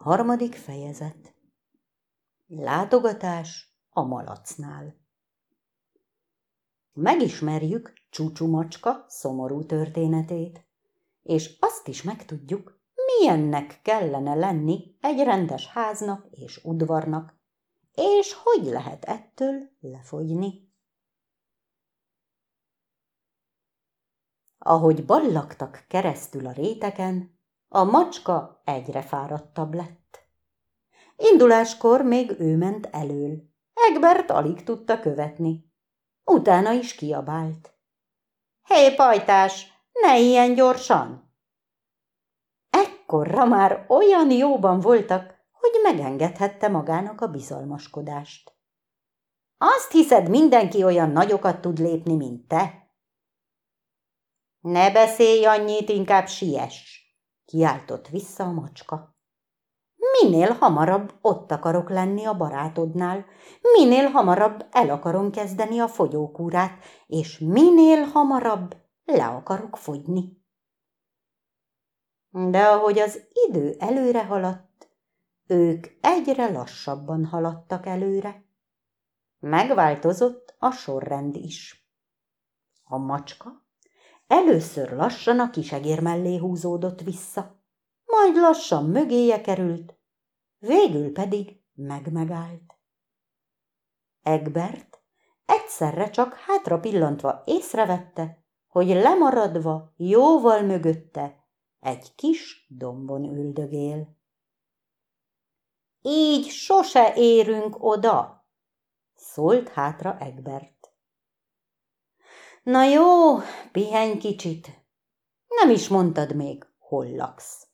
Harmadik fejezet Látogatás a malacnál Megismerjük Csúcsú macska szomorú történetét, és azt is megtudjuk, milyennek kellene lenni egy rendes háznak és udvarnak, és hogy lehet ettől lefogyni. Ahogy ballagtak keresztül a réteken, a macska egyre fáradtabb lett. Induláskor még ő ment elől. Egbert alig tudta követni. Utána is kiabált. Hé, pajtás, ne ilyen gyorsan! Ekkorra már olyan jóban voltak, hogy megengedhette magának a bizalmaskodást. Azt hiszed, mindenki olyan nagyokat tud lépni, mint te? Ne beszélj annyit, inkább siess! Kiáltott vissza a macska. Minél hamarabb ott akarok lenni a barátodnál, minél hamarabb el akarom kezdeni a fogyókúrát, és minél hamarabb le akarok fogyni. De ahogy az idő előre haladt, ők egyre lassabban haladtak előre. Megváltozott a sorrend is. A macska Először lassan a kisegér mellé húzódott vissza, majd lassan mögéje került, végül pedig megmegállt. Egbert egyszerre csak hátra pillantva észrevette, hogy lemaradva jóval mögötte egy kis dombon üldögél. Így sose érünk oda, szólt hátra Egbert. Na jó, pihenj kicsit. Nem is mondtad még, hol laksz.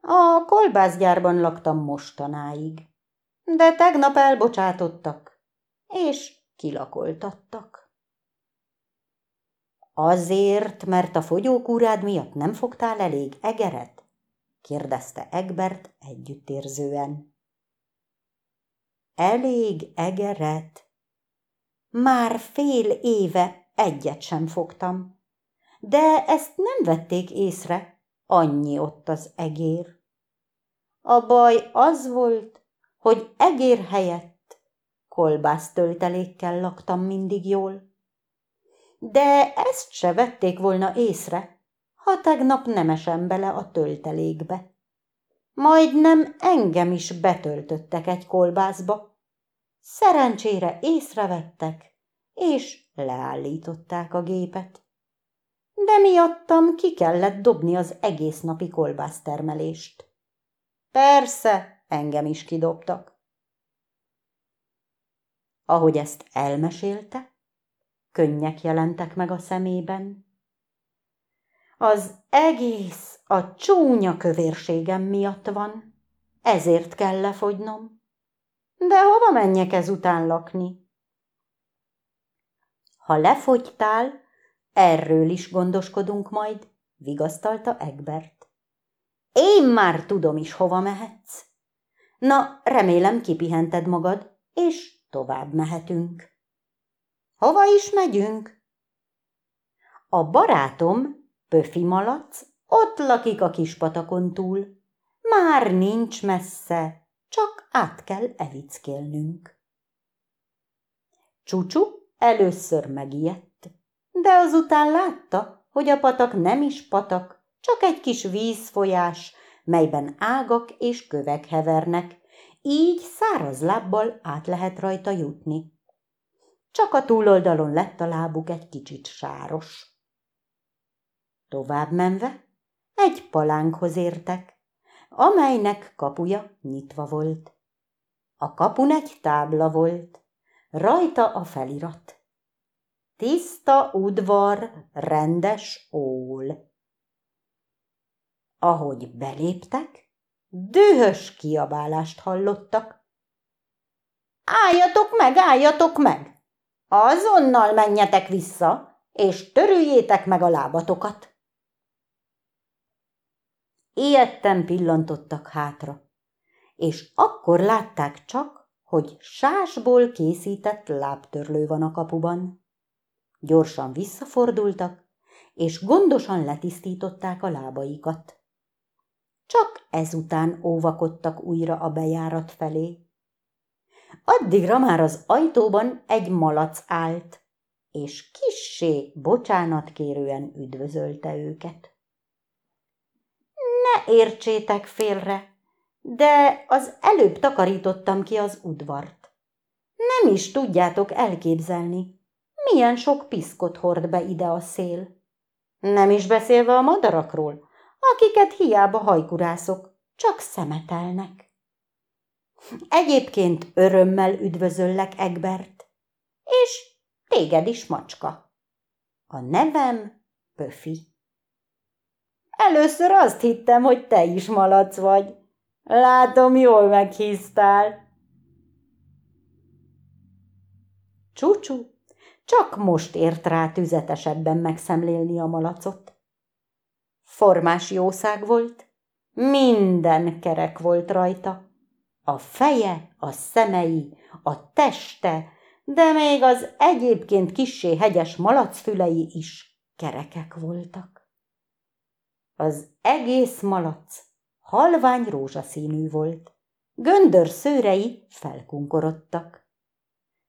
A kolbászgyárban laktam mostanáig, de tegnap elbocsátottak, és kilakoltattak. Azért, mert a fogyókúrád miatt nem fogtál elég egeret? kérdezte Egbert együttérzően. Elég egeret, már fél éve egyet sem fogtam. De ezt nem vették észre, annyi ott az egér. A baj az volt, hogy egér helyett kolbásztöltelékkel laktam mindig jól. De ezt se vették volna észre, ha tegnap nem esem bele a töltelékbe. Majdnem engem is betöltöttek egy kolbászba, Szerencsére észrevettek, és leállították a gépet. De miattam ki kellett dobni az egész napi kolbásztermelést. Persze, engem is kidobtak. Ahogy ezt elmesélte, könnyek jelentek meg a szemében. Az egész a csúnya kövérségem miatt van, ezért kell lefogynom. De hova menjek ezután lakni? Ha lefogytál, erről is gondoskodunk majd, vigasztalta Egbert. Én már tudom is, hova mehetsz. Na, remélem kipihented magad, és tovább mehetünk. Hova is megyünk? A barátom, Pöfi malac, ott lakik a kis patakon túl. Már nincs messze, csak át kell evickélnünk. Csúcsú először megijedt, de azután látta, hogy a patak nem is patak, csak egy kis vízfolyás, melyben ágak és kövek hevernek, így száraz lábbal át lehet rajta jutni. Csak a túloldalon lett a lábuk egy kicsit sáros. Tovább menve egy palánkhoz értek, amelynek kapuja nyitva volt. A kapun egy tábla volt, rajta a felirat. Tiszta udvar, rendes ól. Ahogy beléptek, dühös kiabálást hallottak. Álljatok meg, álljatok meg! Azonnal menjetek vissza, és törüljétek meg a lábatokat! Ilyetten pillantottak hátra, és akkor látták csak, hogy sásból készített lábtörlő van a kapuban. Gyorsan visszafordultak, és gondosan letisztították a lábaikat. csak ezután óvakodtak újra a bejárat felé. Addigra már az ajtóban egy malac állt, és kissé bocsánatkérően üdvözölte őket. Értsétek félre, de az előbb takarítottam ki az udvart. Nem is tudjátok elképzelni, milyen sok piszkot hord be ide a szél. Nem is beszélve a madarakról, akiket hiába hajkurászok, csak szemetelnek. Egyébként örömmel üdvözöllek, Egbert, és téged is, macska. A nevem Pöfi. Először azt hittem, hogy te is malac vagy. Látom, jól meghíztál. Csúcsú csak most ért rá tüzetesebben megszemlélni a malacot. Formás jószág volt, minden kerek volt rajta. A feje, a szemei, a teste, de még az egyébként kissé hegyes malacfülei is kerekek voltak. Az egész malac halvány rózsaszínű volt, göndör szőrei felkunkorodtak.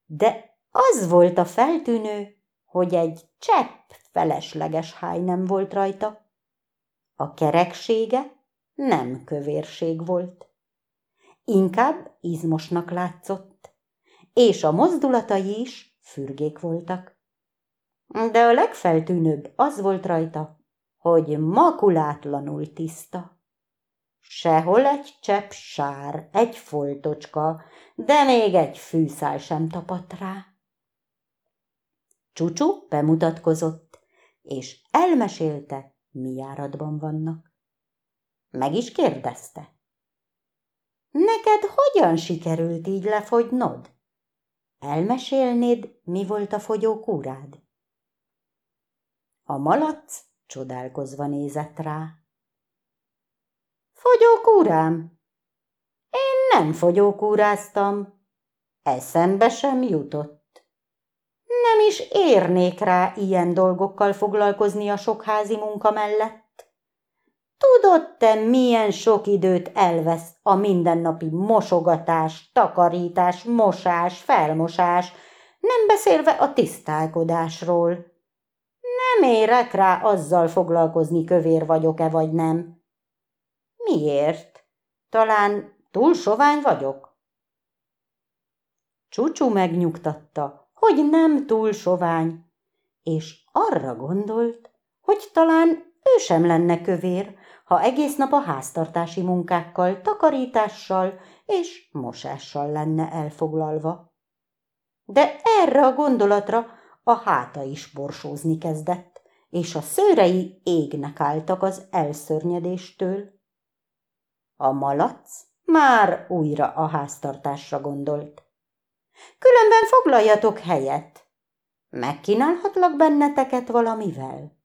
De az volt a feltűnő, hogy egy csepp felesleges háj nem volt rajta. A kereksége nem kövérség volt. Inkább izmosnak látszott, és a mozdulatai is fürgék voltak. De a legfeltűnőbb az volt rajta, hogy makulátlanul tiszta. Sehol egy csepp sár, egy foltocska, de még egy fűszál sem tapadt rá. Csúcsú bemutatkozott, és elmesélte, mi járatban vannak. Meg is kérdezte. Neked hogyan sikerült így lefogynod? Elmesélnéd, mi volt a fogyókúrád? A malac csodálkozva nézett rá. Fogyókúrám? Én nem fogyókúráztam. Eszembe sem jutott. Nem is érnék rá ilyen dolgokkal foglalkozni a sok házi munka mellett. Tudod te, milyen sok időt elvesz a mindennapi mosogatás, takarítás, mosás, felmosás, nem beszélve a tisztálkodásról. Nem érek rá azzal foglalkozni, kövér vagyok-e vagy nem. Miért? Talán túl sovány vagyok? Csúcsú megnyugtatta, hogy nem túl sovány, és arra gondolt, hogy talán ő sem lenne kövér, ha egész nap a háztartási munkákkal, takarítással és mosással lenne elfoglalva. De erre a gondolatra a háta is borsózni kezdett, és a szőrei égnek álltak az elszörnyedéstől. A malac már újra a háztartásra gondolt. Különben foglaljatok helyet. Megkínálhatlak benneteket valamivel?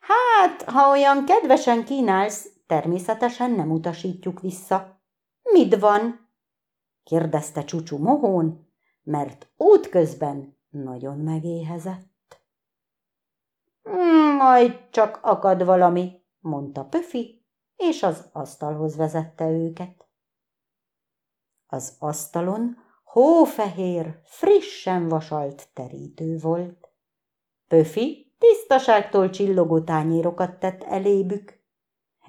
Hát, ha olyan kedvesen kínálsz, természetesen nem utasítjuk vissza. Mit van? kérdezte Csúcsú mohón, mert útközben nagyon megéhezett. Hmm, majd csak akad valami, mondta Pöfi, és az asztalhoz vezette őket. Az asztalon hófehér, frissen vasalt terítő volt. Pöfi tisztaságtól csillogó tányérokat tett elébük.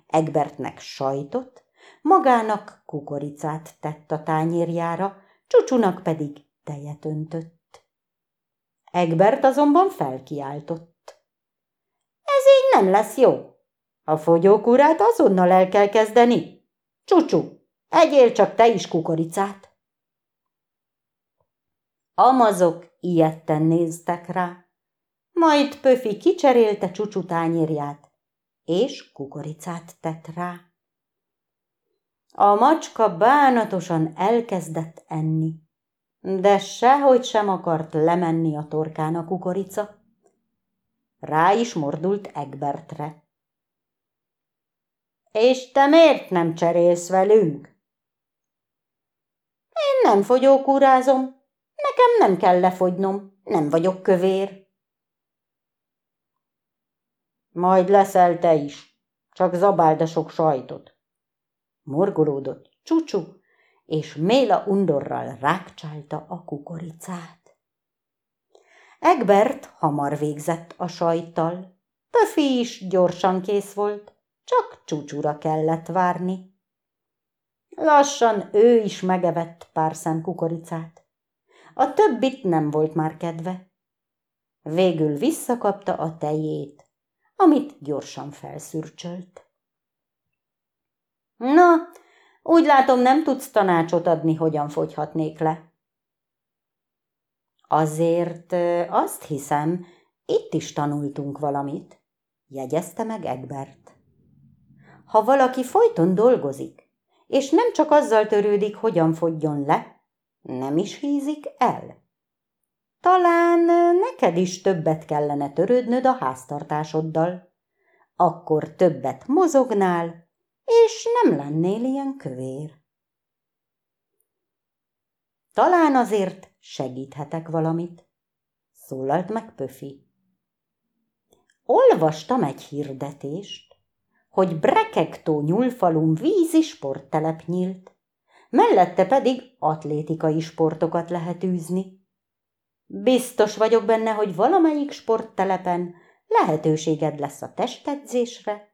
Egbertnek sajtot, magának kukoricát tett a tányérjára, csúcsunak pedig tejet öntött. Egbert azonban felkiáltott. Ez így nem lesz jó. A fogyókúrát azonnal el kell kezdeni. Csúcsú, egyél csak te is kukoricát. Amazok ilyetten néztek rá. Majd Pöfi kicserélte csúcsú tányérját, és kukoricát tett rá. A macska bánatosan elkezdett enni, de sehogy sem akart lemenni a torkán a kukorica. Rá is mordult Egbertre. És te miért nem cserélsz velünk? Én nem fogyókúrázom, Nekem nem kell lefogynom, nem vagyok kövér. Majd leszel te is, csak zabáld a sok sajtot. Morgolódott csúcsú, és Méla undorral rákcsálta a kukoricát. Egbert hamar végzett a sajttal, Pöfi is gyorsan kész volt, csak csúcsúra kellett várni. Lassan ő is megevett pár szem kukoricát. A többit nem volt már kedve. Végül visszakapta a tejét, amit gyorsan felszürcsölt. Na, úgy látom, nem tudsz tanácsot adni, hogyan fogyhatnék le. Azért azt hiszem, itt is tanultunk valamit, jegyezte meg Egbert. Ha valaki folyton dolgozik, és nem csak azzal törődik, hogyan fogjon le, nem is hízik el. Talán neked is többet kellene törődnöd a háztartásoddal. Akkor többet mozognál, és nem lennél ilyen kövér. Talán azért segíthetek valamit, szólalt meg Pöfi. Olvastam egy hirdetést, hogy Brekektó nyúlfalum vízi sporttelep nyílt, mellette pedig atlétikai sportokat lehet űzni. Biztos vagyok benne, hogy valamelyik sporttelepen lehetőséged lesz a testedzésre,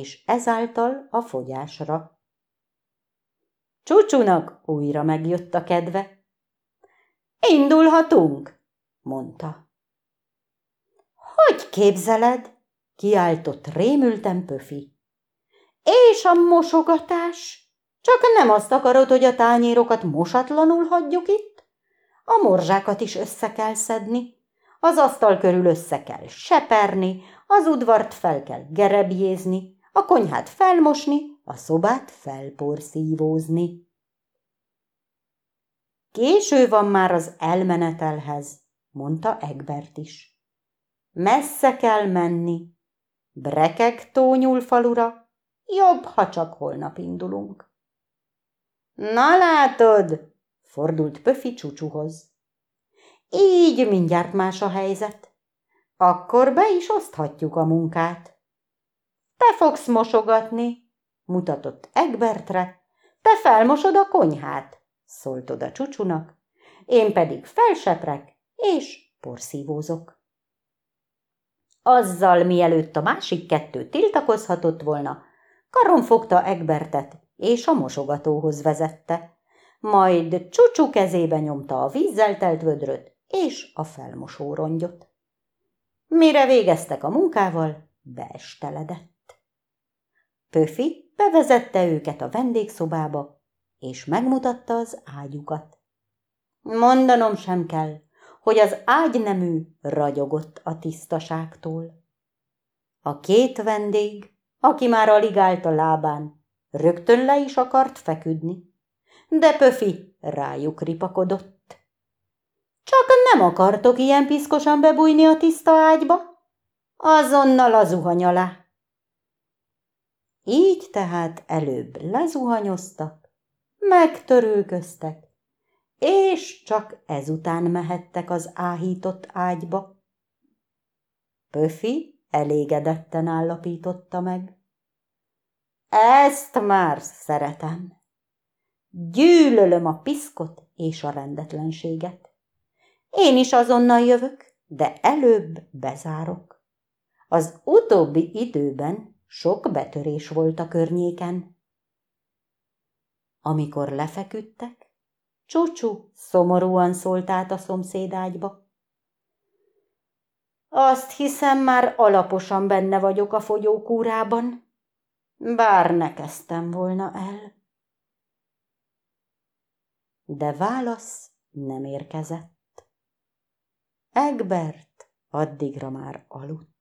és ezáltal a fogyásra. Csúcsúnak újra megjött a kedve. Indulhatunk, mondta. Hogy képzeled? kiáltott rémülten Pöfi. És a mosogatás? Csak nem azt akarod, hogy a tányérokat mosatlanul hagyjuk itt? A morzsákat is össze kell szedni, az asztal körül össze kell seperni, az udvart fel kell gerebjézni, a konyhát felmosni, a szobát felporszívózni. Késő van már az elmenetelhez, mondta Egbert is. Messze kell menni. Brekek tónyulfalura, jobb, ha csak holnap indulunk. Na látod, fordult Pöfi csúcsuhoz. Így mindjárt más a helyzet. Akkor be is oszthatjuk a munkát. Te fogsz mosogatni, mutatott Egbertre, te felmosod a konyhát, szólt oda csúcsunak, én pedig felseprek és porszívózok. Azzal, mielőtt a másik kettő tiltakozhatott volna, karon fogta Egbertet, és a mosogatóhoz vezette, majd csúcsú kezébe nyomta a vízzel telt vödröt és a felmosó rongyot. Mire végeztek a munkával, beesteledett. Pöfi bevezette őket a vendégszobába, és megmutatta az ágyukat. Mondanom sem kell, hogy az ágynemű ragyogott a tisztaságtól. A két vendég, aki már alig állt a lábán, rögtön le is akart feküdni, de Pöfi rájuk ripakodott. Csak nem akartok ilyen piszkosan bebújni a tiszta ágyba? Azonnal a zuhany alá. Így tehát előbb lezuhanyoztak, megtörőköztek, és csak ezután mehettek az áhított ágyba. Pöfi elégedetten állapította meg. Ezt már szeretem. Gyűlölöm a piszkot és a rendetlenséget. Én is azonnal jövök, de előbb bezárok. Az utóbbi időben sok betörés volt a környéken. Amikor lefeküdtek, Csúcsú szomorúan szólt át a szomszédágyba. Azt hiszem, már alaposan benne vagyok a fogyókúrában, bár ne kezdtem volna el. De válasz nem érkezett. Egbert addigra már aludt.